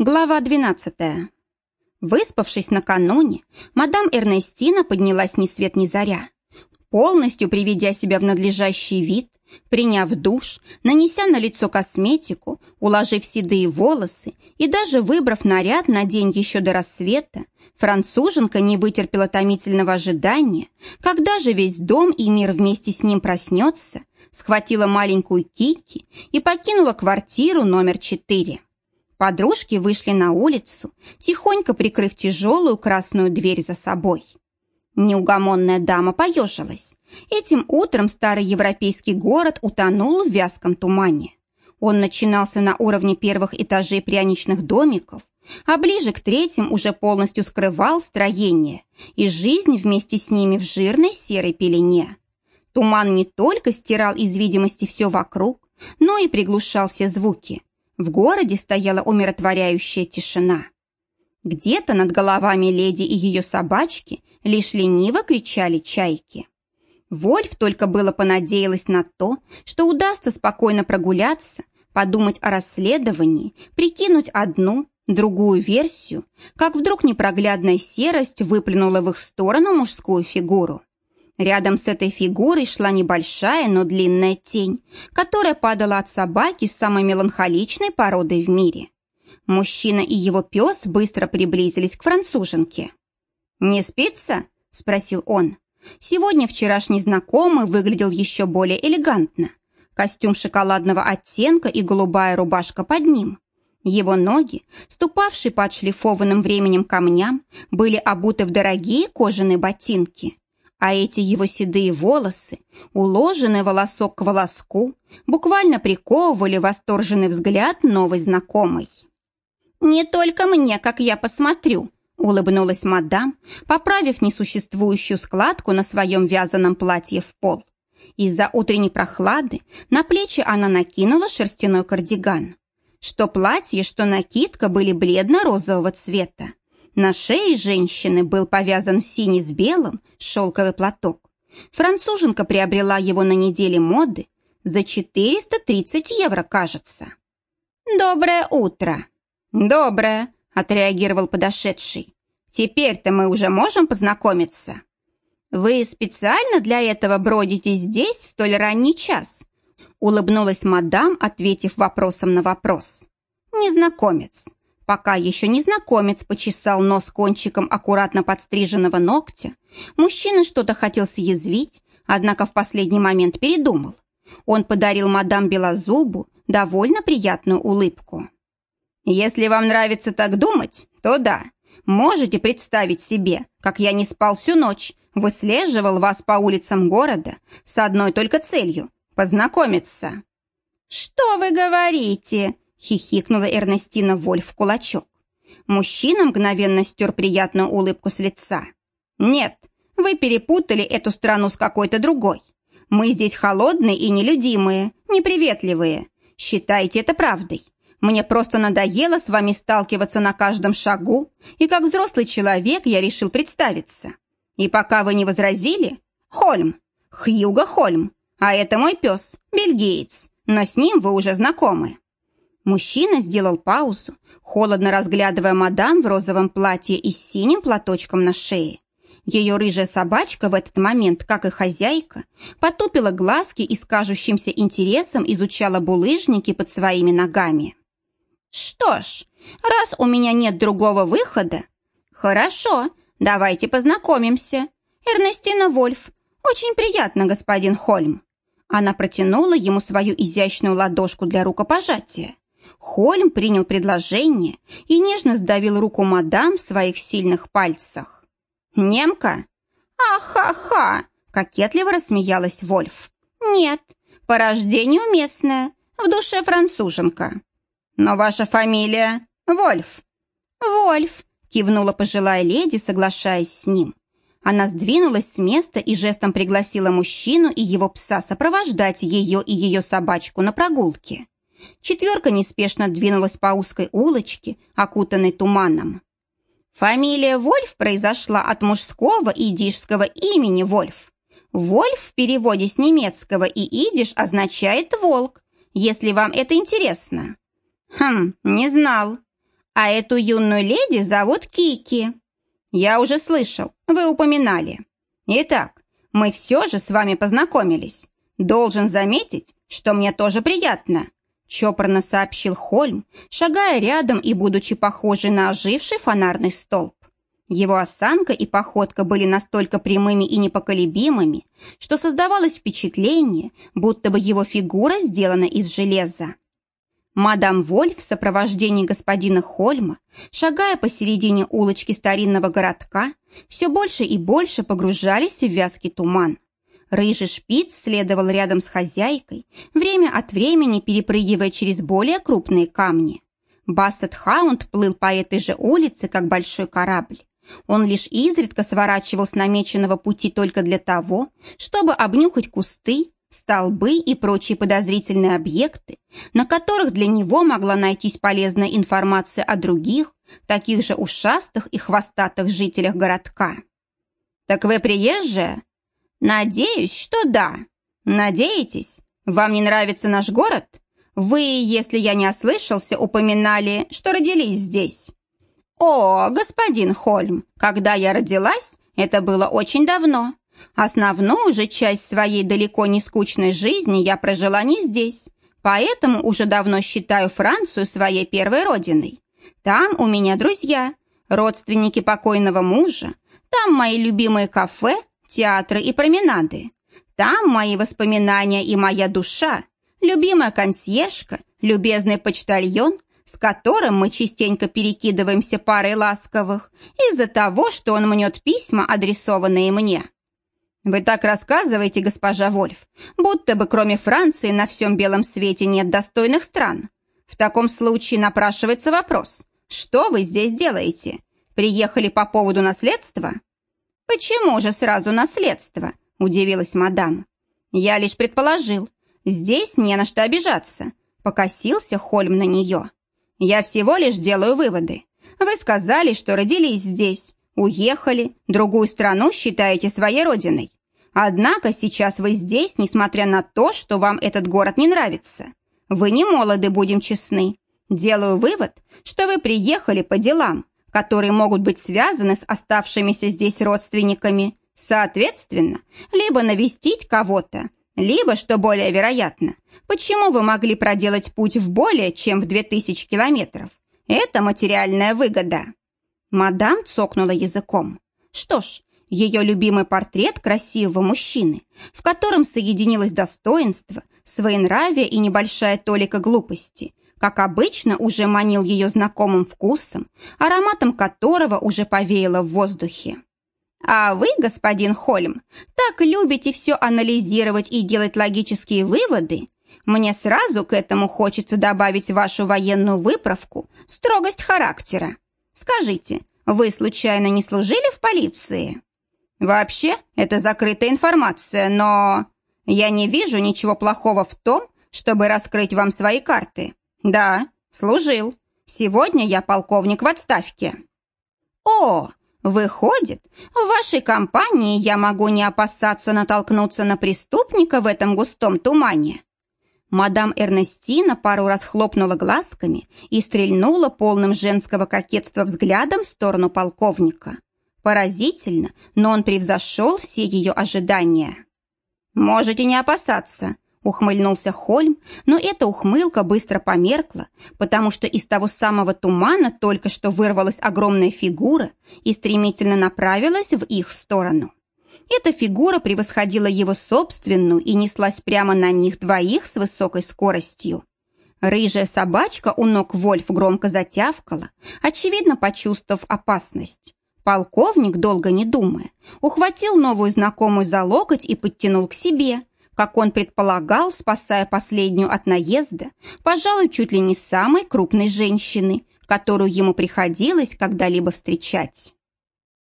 Глава 12. Выспавшись накануне, мадам Эрнестина поднялась ни свет ни заря. Полностью приведя себя в надлежащий вид, приняв душ, нанеся на лицо косметику, уложив седые волосы и даже выбрав наряд на день еще до рассвета, француженка не вытерпела томительного ожидания, когда же весь дом и мир вместе с ним проснется, схватила маленькую Кики и покинула квартиру номер четыре. Подружки вышли на улицу, тихонько прикрыв тяжелую красную дверь за собой. Неугомонная дама поежилась. Этим утром старый европейский город утонул в вязком тумане. Он начинался на уровне первых этажей пряничных домиков, а ближе к третьим уже полностью скрывал строение и жизнь вместе с ними в жирной серой пелене. Туман не только стирал из видимости все вокруг, но и приглушал все звуки – в городе стояла умиротворяющая тишина. Где-то над головами леди и ее собачки лишь лениво кричали чайки. Вольф только было понадеялась на то, что удастся спокойно прогуляться, подумать о расследовании, прикинуть одну, другую версию, как вдруг непроглядная серость выплюнула в их сторону мужскую фигуру. Рядом с этой фигурой шла небольшая, но длинная тень, которая падала от собаки с самой меланхоличной породой в мире. Мужчина и его пес быстро приблизились к француженке. «Не спится?» – спросил он. Сегодня вчерашний знакомый выглядел еще более элегантно. Костюм шоколадного оттенка и голубая рубашка под ним. Его ноги, ступавшие по отшлифованным временем камням, были обуты в дорогие кожаные ботинки а эти его седые волосы, уложенные волосок к волоску, буквально приковывали восторженный взгляд новой знакомой. «Не только мне, как я посмотрю», — улыбнулась мадам, поправив несуществующую складку на своем вязаном платье в пол. Из-за утренней прохлады на плечи она накинула шерстяной кардиган. Что платье, что накидка были бледно-розового цвета. На шее женщины был повязан синий с белым шелковый платок. Француженка приобрела его на неделе моды за 430 евро, кажется. «Доброе утро!» «Доброе!» – отреагировал подошедший. «Теперь-то мы уже можем познакомиться?» «Вы специально для этого бродите здесь в столь ранний час?» Улыбнулась мадам, ответив вопросом на вопрос. «Незнакомец. Пока еще незнакомец почесал нос кончиком аккуратно подстриженного ногтя, мужчина что-то хотел съязвить, однако в последний момент передумал. Он подарил мадам Белозубу довольно приятную улыбку. «Если вам нравится так думать, то да. Можете представить себе, как я не спал всю ночь, выслеживал вас по улицам города с одной только целью – познакомиться». «Что вы говорите?» Хихикнула Эрнестина Вольф в кулачок. Мужчина мгновенно стер приятную улыбку с лица. «Нет, вы перепутали эту страну с какой-то другой. Мы здесь холодные и нелюдимые, неприветливые. Считайте это правдой. Мне просто надоело с вами сталкиваться на каждом шагу, и как взрослый человек я решил представиться. И пока вы не возразили, Хольм, Хьюго Хольм, а это мой пес, бельгиец, но с ним вы уже знакомы. Мужчина сделал паузу, холодно разглядывая мадам в розовом платье и с синим платочком на шее. Ее рыжая собачка в этот момент, как и хозяйка, потупила глазки и с кажущимся интересом изучала булыжники под своими ногами. «Что ж, раз у меня нет другого выхода...» «Хорошо, давайте познакомимся. Эрнестина Вольф. Очень приятно, господин Хольм». Она протянула ему свою изящную ладошку для рукопожатия. Хольм принял предложение и нежно сдавил руку мадам в своих сильных пальцах. «Немка?» «Ах-ха-ха!» – кокетливо рассмеялась Вольф. «Нет, по рождению местная, в душе француженка». «Но ваша фамилия Вольф?» «Вольф», – кивнула пожилая леди, соглашаясь с ним. Она сдвинулась с места и жестом пригласила мужчину и его пса сопровождать ее и ее собачку на прогулке. Четверка неспешно двинулась по узкой улочке, окутанной туманом. Фамилия Вольф произошла от мужского идишского имени Вольф. Вольф в переводе с немецкого и идиш означает «волк», если вам это интересно. Хм, не знал. А эту юную леди зовут Кики. Я уже слышал, вы упоминали. Итак, мы все же с вами познакомились. Должен заметить, что мне тоже приятно. Чопорно сообщил Хольм, шагая рядом и будучи похожий на оживший фонарный столб. Его осанка и походка были настолько прямыми и непоколебимыми, что создавалось впечатление, будто бы его фигура сделана из железа. Мадам Воль в сопровождении господина Хольма, шагая посередине улочки старинного городка, все больше и больше погружались в вязкий туман. Рыжий шпиц следовал рядом с хозяйкой, время от времени перепрыгивая через более крупные камни. Бассет Хаунд плыл по этой же улице, как большой корабль. Он лишь изредка сворачивал с намеченного пути только для того, чтобы обнюхать кусты, столбы и прочие подозрительные объекты, на которых для него могла найтись полезная информация о других, таких же ушастых и хвостатых жителях городка. «Так вы приезжая?» «Надеюсь, что да. Надеетесь? Вам не нравится наш город? Вы, если я не ослышался, упоминали, что родились здесь». «О, господин Хольм, когда я родилась, это было очень давно. Основную же часть своей далеко не скучной жизни я прожила не здесь, поэтому уже давно считаю Францию своей первой родиной. Там у меня друзья, родственники покойного мужа, там мои любимые кафе, театры и променады. Там мои воспоминания и моя душа, любимая консьержка, любезный почтальон, с которым мы частенько перекидываемся парой ласковых, из-за того, что он мнет письма, адресованные мне. Вы так рассказываете, госпожа Вольф, будто бы кроме Франции на всем белом свете нет достойных стран. В таком случае напрашивается вопрос, что вы здесь делаете? Приехали по поводу наследства? Почему же сразу наследство? Удивилась мадам. Я лишь предположил, здесь не на что обижаться. Покосился Хольм на нее. Я всего лишь делаю выводы. Вы сказали, что родились здесь, уехали, другую страну считаете своей родиной. Однако сейчас вы здесь, несмотря на то, что вам этот город не нравится. Вы не молоды, будем честны. Делаю вывод, что вы приехали по делам, которые могут быть связаны с оставшимися здесь родственниками. Соответственно, либо навестить кого-то, либо, что более вероятно, почему вы могли проделать путь в более чем в 2000 километров? Это материальная выгода. Мадам цокнула языком. Что ж, ее любимый портрет красивого мужчины, в котором соединилось достоинство, своенравие и небольшая толика глупости, как обычно уже манил ее знакомым вкусом, ароматом которого уже повеяло в воздухе. А вы, господин Хольм, так любите все анализировать и делать логические выводы. Мне сразу к этому хочется добавить вашу военную выправку, строгость характера. Скажите, вы случайно не служили в полиции? Вообще, это закрытая информация, но... Я не вижу ничего плохого в том, чтобы раскрыть вам свои карты. Да, служил. Сегодня я полковник в отставке. О, Выходит, в вашей компании я могу не опасаться натолкнуться на преступника в этом густом тумане. Мадам Эрнестина пару раз хлопнула глазками и стрельнула полным женского кокетства взглядом в сторону полковника. Поразительно, но он превзошел все ее ожидания. «Можете не опасаться», Ухмыльнулся Хольм, но эта ухмылка быстро померкла, потому что из того самого тумана только что вырвалась огромная фигура и стремительно направилась в их сторону. Эта фигура превосходила его собственную и неслась прямо на них двоих с высокой скоростью. Рыжая собачка у ног Вольф громко затявкала, очевидно почувствовав опасность. Полковник, долго не думая, ухватил новую знакомую за локоть и подтянул к себе, как он предполагал, спасая последнюю от наезда, пожалуй, чуть ли не самой крупной женщины, которую ему приходилось когда-либо встречать.